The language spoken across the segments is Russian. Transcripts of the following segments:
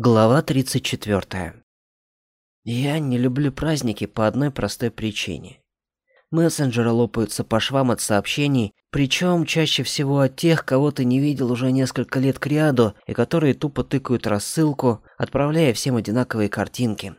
Глава 34. Я не люблю праздники по одной простой причине. Мессенджеры лопаются по швам от сообщений, причем чаще всего от тех, кого ты не видел уже несколько лет кряду и которые тупо тыкают рассылку, отправляя всем одинаковые картинки.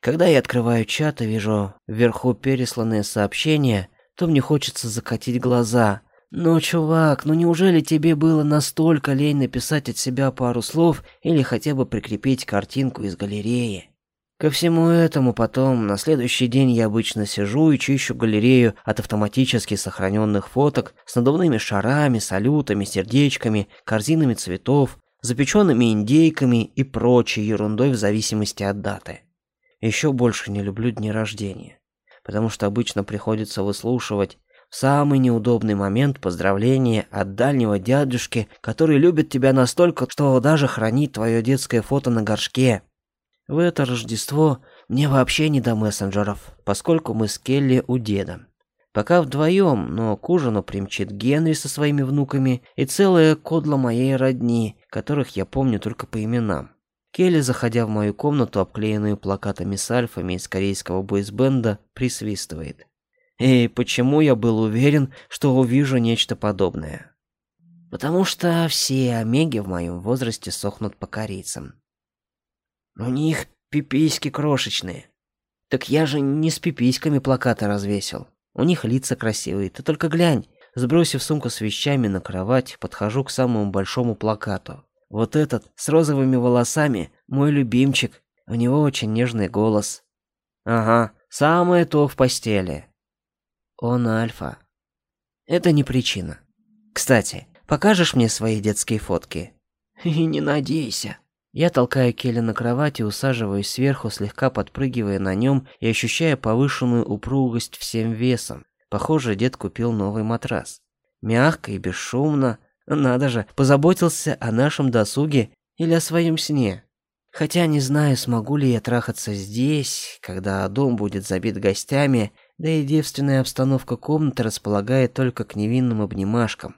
Когда я открываю чат и вижу вверху пересланные сообщения, то мне хочется закатить глаза, «Ну, чувак, ну неужели тебе было настолько лень написать от себя пару слов или хотя бы прикрепить картинку из галереи?» Ко всему этому потом, на следующий день я обычно сижу и чищу галерею от автоматически сохраненных фоток с надувными шарами, салютами, сердечками, корзинами цветов, запеченными индейками и прочей ерундой в зависимости от даты. Еще больше не люблю дни рождения, потому что обычно приходится выслушивать в самый неудобный момент поздравления от дальнего дядюшки, который любит тебя настолько, что даже хранит твое детское фото на горшке. В это Рождество мне вообще не до мессенджеров, поскольку мы с Келли у деда. Пока вдвоем, но к ужину примчит Генри со своими внуками и целая кодла моей родни, которых я помню только по именам. Келли, заходя в мою комнату, обклеенную плакатами с альфами из корейского бойсбенда, присвистывает. И почему я был уверен, что увижу нечто подобное? Потому что все омеги в моем возрасте сохнут по корейцам. У них пиписьки крошечные. Так я же не с пиписьками плакаты развесил. У них лица красивые, ты только глянь. Сбросив сумку с вещами на кровать, подхожу к самому большому плакату. Вот этот, с розовыми волосами, мой любимчик. У него очень нежный голос. Ага, самое то в постели. Он альфа. Это не причина. Кстати, покажешь мне свои детские фотки? И не надейся. Я толкаю Келли на кровать и усаживаюсь сверху, слегка подпрыгивая на нем и ощущая повышенную упругость всем весом. Похоже, дед купил новый матрас. Мягко и бесшумно. Надо же, позаботился о нашем досуге или о своем сне. Хотя не знаю, смогу ли я трахаться здесь, когда дом будет забит гостями, да и девственная обстановка комнаты располагает только к невинным обнимашкам.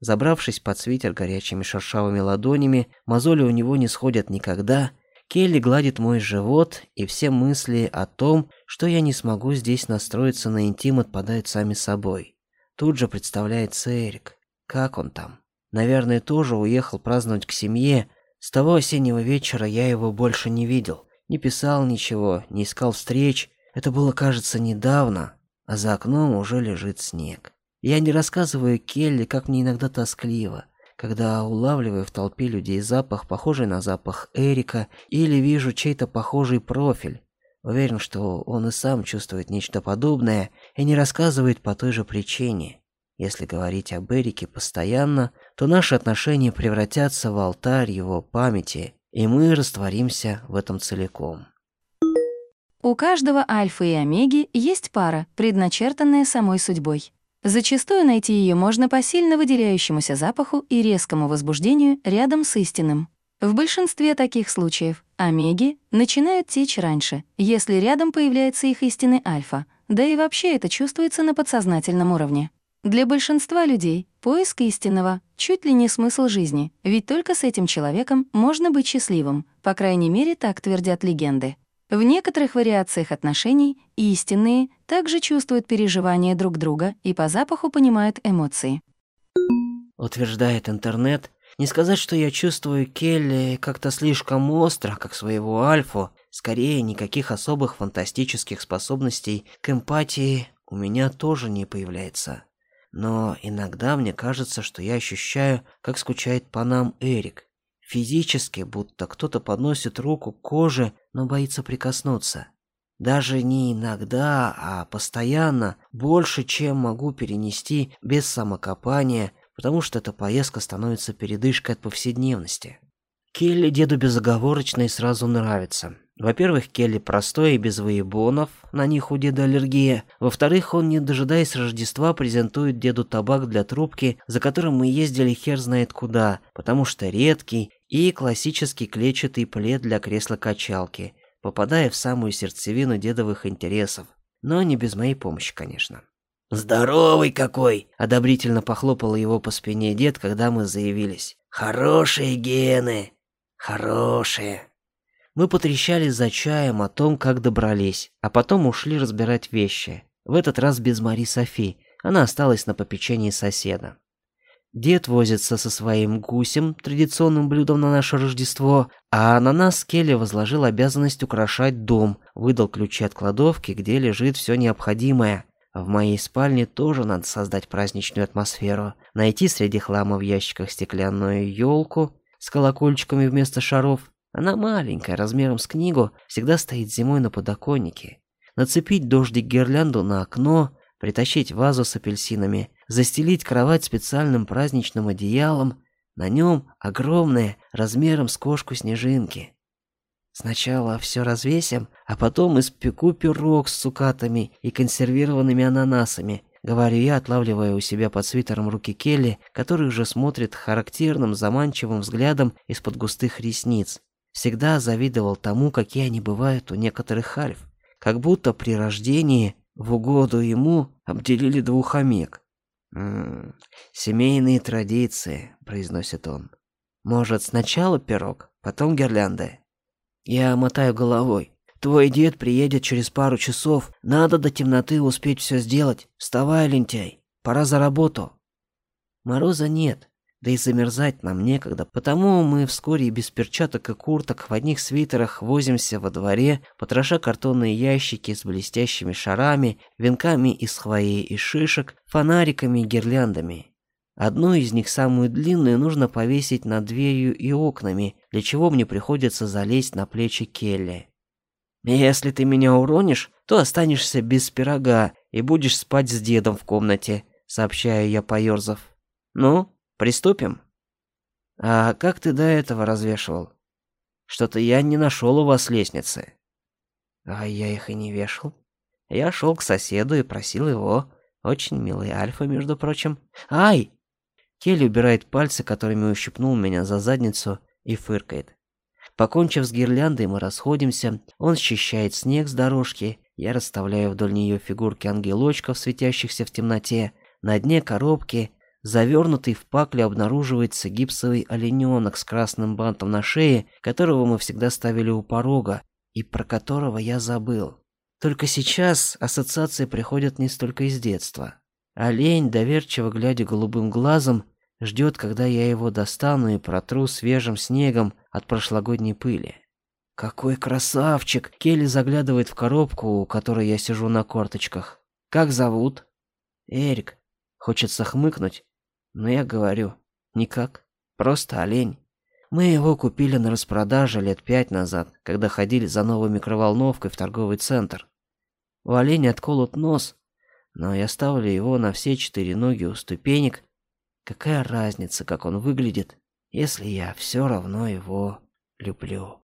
Забравшись под свитер горячими шершавыми ладонями, мозоли у него не сходят никогда, Келли гладит мой живот, и все мысли о том, что я не смогу здесь настроиться на интим, отпадают сами собой. Тут же представляется Эрик. Как он там? Наверное, тоже уехал праздновать к семье. С того осеннего вечера я его больше не видел. Не писал ничего, не искал встреч, это было, кажется, недавно, а за окном уже лежит снег. Я не рассказываю Келли, как мне иногда тоскливо, когда улавливаю в толпе людей запах, похожий на запах Эрика, или вижу чей-то похожий профиль. Уверен, что он и сам чувствует нечто подобное и не рассказывает по той же причине. Если говорить об Эрике постоянно, то наши отношения превратятся в алтарь его памяти, и мы растворимся в этом целиком. У каждого альфа и омеги есть пара, предначертанная самой судьбой. Зачастую найти ее можно по сильно выделяющемуся запаху и резкому возбуждению рядом с истинным. В большинстве таких случаев омеги начинают течь раньше, если рядом появляется их истинный альфа, да и вообще это чувствуется на подсознательном уровне. Для большинства людей поиск истинного чуть ли не смысл жизни, ведь только с этим человеком можно быть счастливым, по крайней мере, так твердят легенды. В некоторых вариациях отношений истинные также чувствуют переживания друг друга и по запаху понимают эмоции. Утверждает интернет, не сказать, что я чувствую Келли как-то слишком остро, как своего Альфу. Скорее, никаких особых фантастических способностей к эмпатии у меня тоже не появляется. Но иногда мне кажется, что я ощущаю, как скучает по нам Эрик. Физически, будто кто-то подносит руку к коже, но боится прикоснуться. Даже не иногда, а постоянно, больше, чем могу перенести без самокопания, потому что эта поездка становится передышкой от повседневности. Келли деду безоговорочно и сразу нравится. Во-первых, Келли простой и без выебонов, на них у деда аллергия. Во-вторых, он, не дожидаясь Рождества, презентует деду табак для трубки, за которым мы ездили хер знает куда, потому что редкий, и классический клетчатый плед для кресла-качалки, попадая в самую сердцевину дедовых интересов. Но не без моей помощи, конечно. «Здоровый какой!» – одобрительно похлопал его по спине дед, когда мы заявились. «Хорошие гены! Хорошие!» Мы потрещали за чаем о том, как добрались, а потом ушли разбирать вещи. В этот раз без Мари Софи, она осталась на попечении соседа. Дед возится со своим гусем, традиционным блюдом на наше Рождество, а на нас Келли возложил обязанность украшать дом, выдал ключи от кладовки, где лежит все необходимое. В моей спальне тоже надо создать праздничную атмосферу, найти среди хлама в ящиках стеклянную елку с колокольчиками вместо шаров. Она маленькая, размером с книгу, всегда стоит зимой на подоконнике. Нацепить дождик гирлянду на окно, притащить вазу с апельсинами, застелить кровать специальным праздничным одеялом, на нем огромное, размером с кошку снежинки. Сначала все развесим, а потом испеку пирог с цукатами и консервированными ананасами, говорю я, отлавливая у себя под свитером руки Келли, который уже смотрит характерным заманчивым взглядом из-под густых ресниц. Всегда завидовал тому, какие они бывают у некоторых альф, как будто при рождении в угоду ему обделили двух омег. «М-м, «Семейные традиции», — произносит он. «Может, сначала пирог, потом гирлянды?» Я мотаю головой. «Твой дед приедет через пару часов. Надо до темноты успеть все сделать. Вставай, лентяй. Пора за работу». Мороза нет, да и замерзать нам некогда, потому мы вскоре и без перчаток и курток в одних свитерах возимся во дворе, потроша картонные ящики с блестящими шарами, венками из хвои и шишек, фонариками и гирляндами. Одну из них, самую длинную, нужно повесить над дверью и окнами, для чего мне приходится залезть на плечи Келли. «Если ты меня уронишь, то останешься без пирога и будешь спать с дедом в комнате», — сообщаю я, поёрзав. «Ну, Приступим? А как ты до этого развешивал? Что-то я не нашел у вас лестницы. А я их и не вешал. Я шел к соседу и просил его. Очень милый Альфа, между прочим. Ай! Келли убирает пальцы, которыми ущипнул меня за задницу, и фыркает. Покончив с гирляндой, мы расходимся. Он счищает снег с дорожки. Я расставляю вдоль нее фигурки ангелочков, светящихся в темноте. На дне коробки Завернутый в паклю обнаруживается гипсовый олененок с красным бантом на шее, которого мы всегда ставили у порога, и про которого я забыл. Только сейчас ассоциации приходят не столько из детства. Олень, доверчиво глядя голубым глазом, ждет, когда я его достану и протру свежим снегом от прошлогодней пыли. Какой красавчик! Келли заглядывает в коробку, у которой я сижу на корточках. Как зовут? Эрик. Хочется хмыкнуть, но я говорю, никак, просто олень. Мы его купили на распродаже лет пять назад, когда ходили за новой микроволновкой в торговый центр. У оленя отколот нос, но я ставлю его на все четыре ноги у ступенек. Какая разница, как он выглядит, если я все равно его люблю.